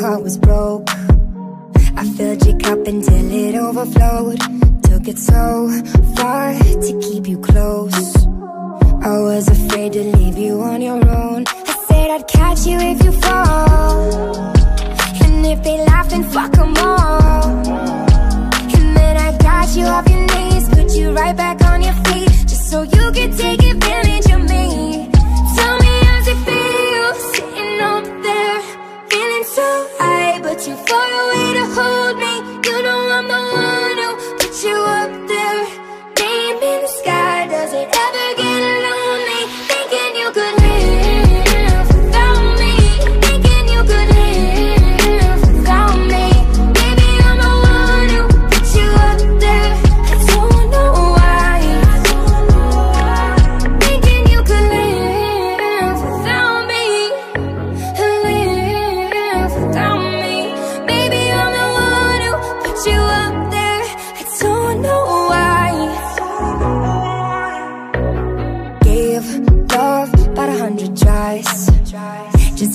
heart was broke. I filled your cup until it overflowed. Took it so far to keep you close. I was afraid to leave you on your own. I said I'd catch you if you fall And if they laugh then fuck them all. And then I got you off your knees Put you right back on your feet Just so you could take advantage of me. Tell me how's it feel Sitting up there Feeling so high But you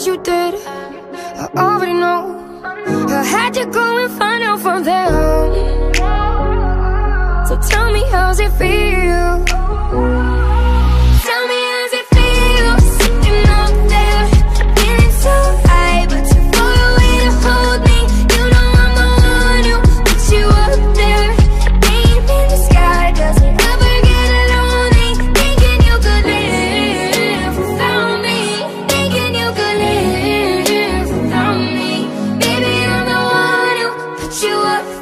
what you did I already know. I had to go and find out from them So tell me how's it feel? you up